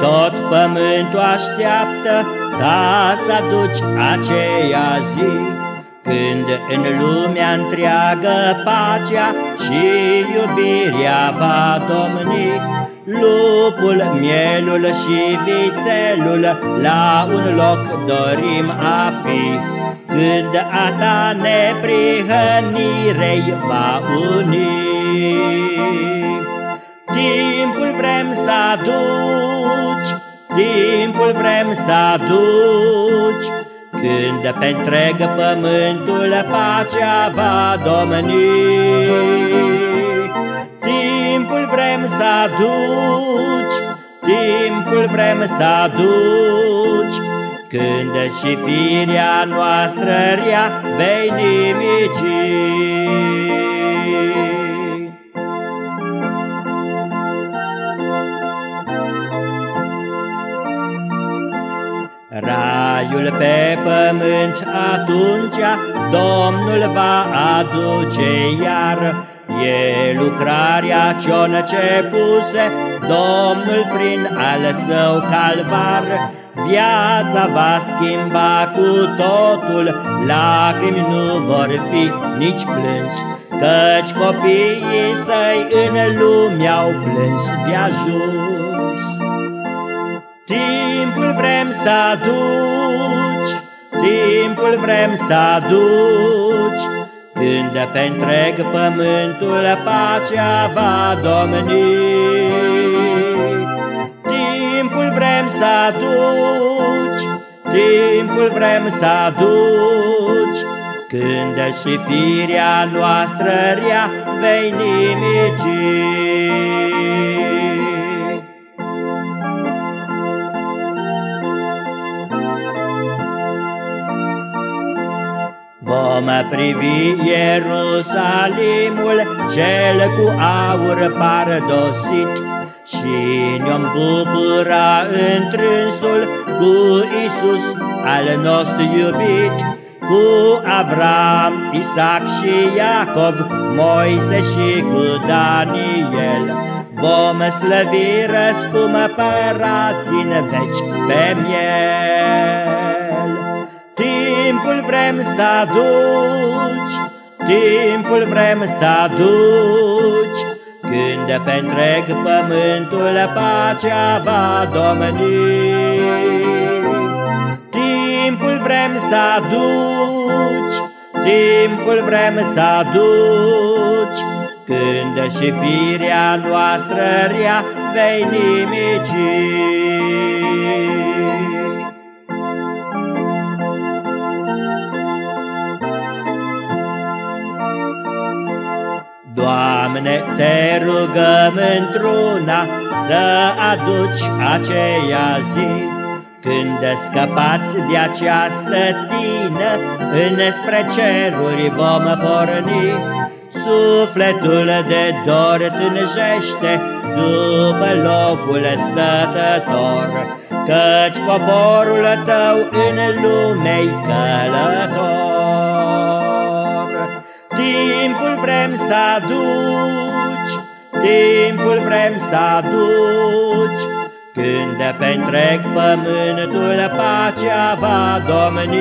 tot pământul așteaptă ca să aduci aceea zi, când în lumea întreagă pacea și iubirea va domni. Lupul, mielul și vițelul la un loc dorim a fi, când a ta neprihănirei va uni. Timpul vrem să aduci, timpul vrem să aduci, Când pe întreg pământul pacea va domni. Timpul vrem să aduci, timpul vrem să aduci, Când și firea noastră rea vei nimici. Raiul pe pământ atunci Domnul va aduce iar, E lucrarea ce-o începuse Domnul prin al său calvar, Viața va schimba cu totul, Lacrimi nu vor fi nici plâns, Căci copiii săi în lume au plâns de ajuns. Timpul vrem să aduci, timpul vrem să aduci, Când pe întreg pământul pacea va domni. Timpul vrem să aduci, timpul vrem să aduci, Când și firea noastră rea vei nimici. Vom privi Ierusalimul cel cu aur pardosit. Și ne-om bucura întrânsul cu Isus al nostru iubit. Cu Avram, Isaac și Iacov, Moise și cu Daniel. Vom slăvi răscumpărați în veci pe miel Timpul vrem să aduci, timpul vrem să aduci, Când pe întreg pământul pacea va domni. Timpul vrem să aduci, timpul vrem să aduci, Când și firea noastră rea vei nimici. Doamne, te rugăm într-una să aduci aceea zi, Când scăpați de această tină, înspre ceruri vom porni. Sufletul de dor tânjește după locul stătător, Căci poporul tău în lume-i călător. Timpul vrem să aduci, timpul vrem să aduci, Când pe întreg pământul pacea va domni.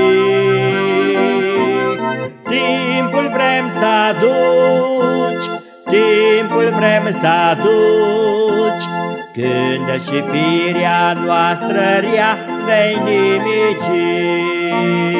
Timpul vrem să aduci, timpul vrem să aduci, Când și firea noastră rea vei nimici.